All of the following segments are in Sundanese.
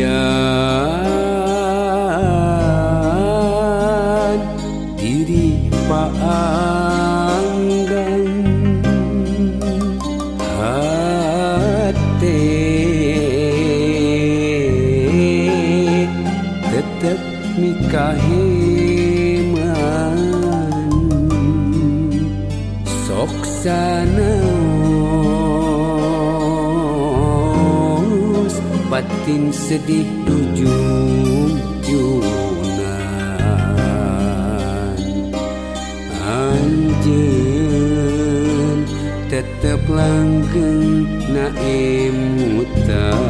Yeah. Makin sedih ujung junan. Anjing tetap langgeng naim mutan.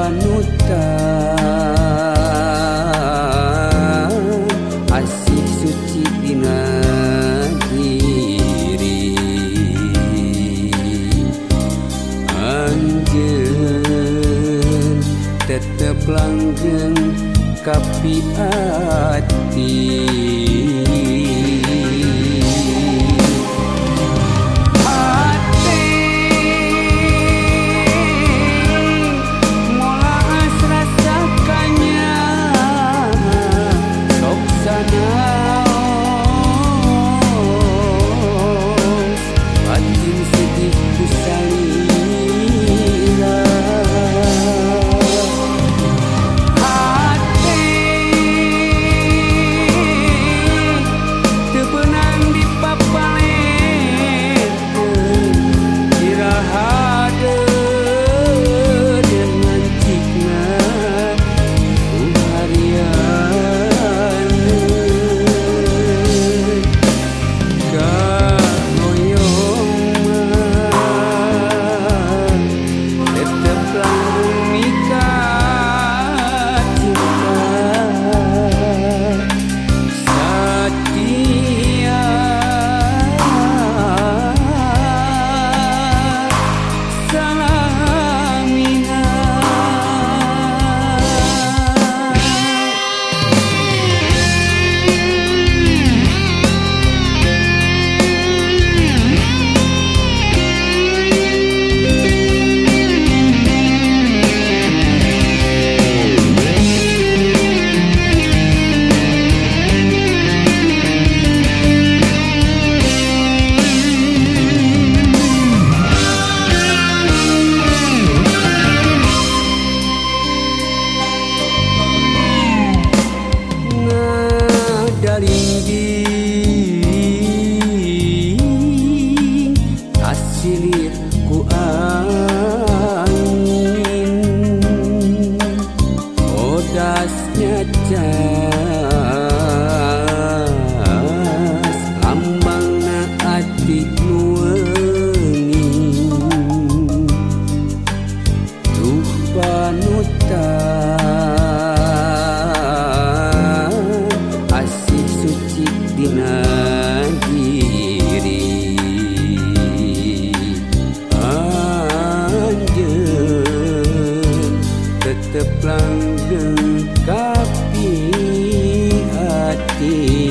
panutan asih suci tina diri. Anjeun tetep langgeng kapi ati terplang dengkapi hati.